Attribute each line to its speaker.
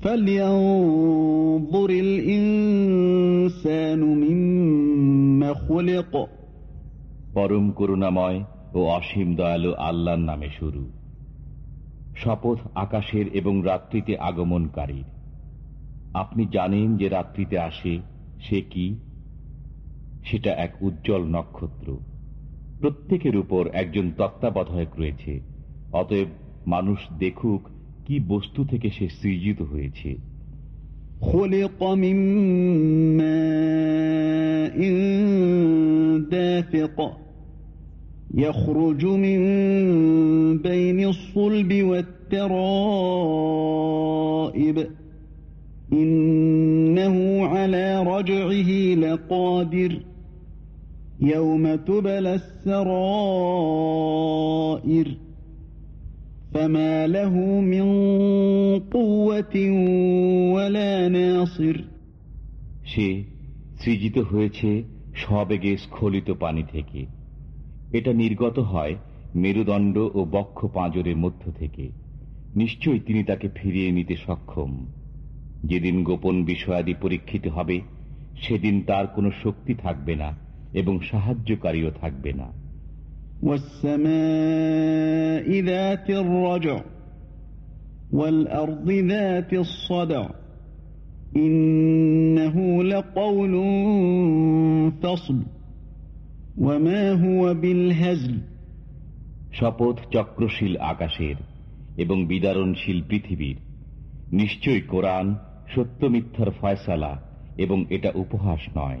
Speaker 1: فلينظر الإنسان مما خلق
Speaker 2: পরম করুণাময় ও অসীম দয়ালু আল্লাহর নামে শুরু শপথ আকাশের এবং রাত্রিতে আগমনকারীর আপনি জানেন যে রাত্রিতে আসে সে কি সেটা এক উজ্জ্বল নক্ষত্র প্রত্যেকের উপর একজন তত্ত্বাবধায়ক রয়েছে অতএব মানুষ দেখুক কি বস্তু থেকে সে সৃজিত হয়েছে
Speaker 1: خلق من ماء دافق يخرج من بين الصلب والترائب إنه على رجعه لقادر يوم تبلى السرائر فما له من قوة ولا ناصر
Speaker 2: সে সৃজিত হয়েছে সবেগে স্খলিত পানি থেকে এটা নির্গত হয় মেরুদণ্ড ও বক্ষ পাঁজরের মধ্য থেকে নিশ্চয়ই তিনি তাকে ফিরিয়ে নিতে সক্ষম যেদিন গোপন বিষয়াদি পরীক্ষিত হবে সেদিন তার কোনো শক্তি থাকবে না এবং সাহায্যকারীও থাকবে না
Speaker 1: والسماء ذات الرجع والأرض ذات الصدع إنه لقول فصل وما هو بالهزل
Speaker 2: শপথ চক্রশীল আকাশের এবং বিদারণশীল পৃথিবীর নিশ্চয় কোরআন সত্য মিথ্যার ফয়সালা এবং এটা উপহাস নয়